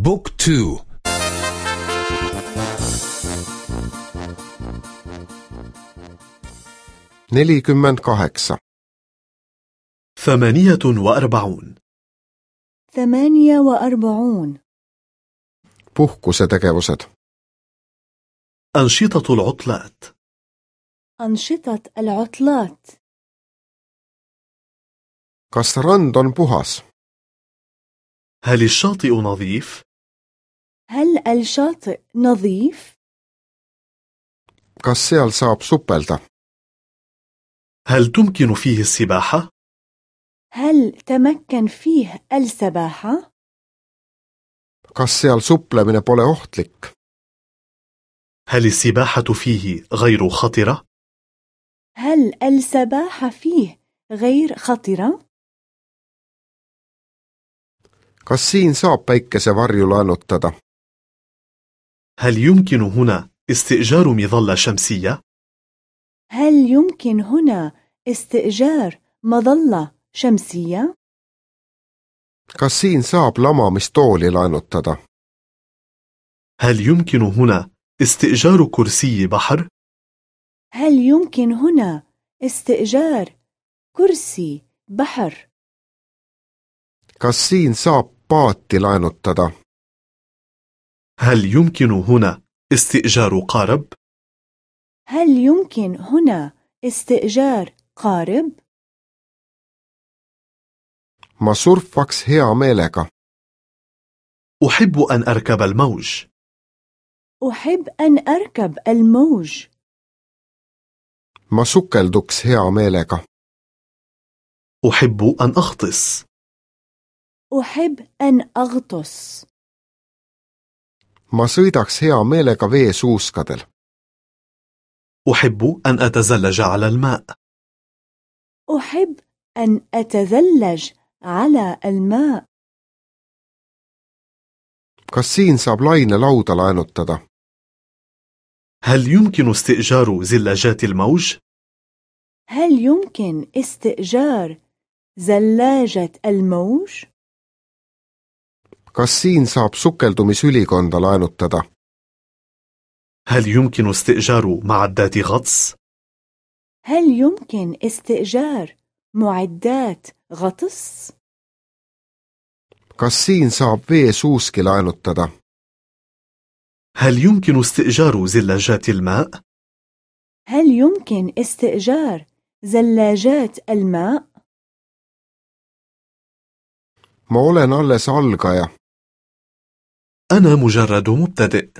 بوك تو. nelikümmend kaheksa ثمانية وأربعون. ثمانية وأربعون. puhkusetegevused أنشطة العطلات. أنشطة العطلات. kas rand on puhas هل الشاطئ نظيف؟ هل الشاطئ نظيف؟ kas seal saab supelda هل تمكن فيه السباحة؟ هل تمكن فيه السباحة؟ kas seal suplemine pole ohtlik هل السباحة فيه غير خطرة؟ هل السباحة فيه غير خطرة؟ kas siin saab päikesevarju laenutada هل يمكن هنا استئجار مظلة شمسية؟ هل يمكن هنا استئجار مظلة شمسية؟ kas siin saab lamamistooli laenutada هل يمكن هنا استئجار كرسي بحر؟ هل يمكن هنا استئجار كرسي بحر؟ kas siin saab paati laenutada هل يمكن هنا استئجار قارب؟ هل يمكن هنا استئجار قارب؟ ma surfaks hea meelega أحب أن أركب الموج. أحب أن أركب الموج. ma sukelduks hea meelega أحب أن أغطس. أحب أن أغطس. Ma sõidaks hea meelega veesuuskadel أحب أن أتزلج على الماء أحب أن أتزلج على الماء kas siin saab lainelauda laenutada هل يمكن استئجار زلاجات الموج؟ هل يمكن استئجار زلاجة الموج؟ Kas siin saab sukeldumisülikonda laenutada هل يمكن استئجار معدات غطس؟ هل يمكن استئجار معدات غطس؟ kas siin saab veesuuski laenutada هل يمكن استئجار زلاجات الماء؟ هل يمكن استئجار زلاجات الماء؟ ma olen alles algaja أنا مجرد مبتدئ.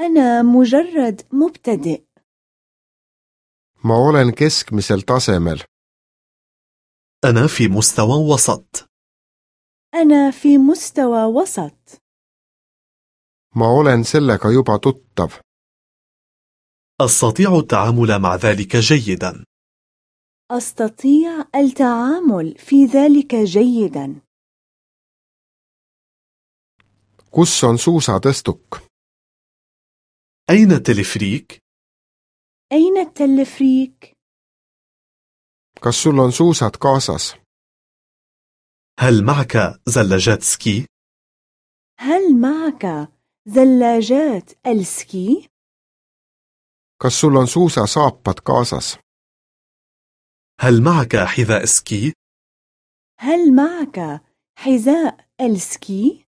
أنا مجرد مبتدئ. ma olen keskmisel tasemel أنا في مستوى وسط. أنا في مستوى وسط. ma olen sellega juba tuttav أستطيع التعامل مع ذلك جيدا. أستطيع التعامل في ذلك جيدا. Kus on suusatõstuk أين التلفريك؟ أين التلفريك؟ kas sul on suusad kaasas هل معك زلاجات سكي؟ هل معك زلاجات السكي؟ kas sul on suusasaapad kaasas هل معك حذاء سكي؟ هل معك حذاء السكي؟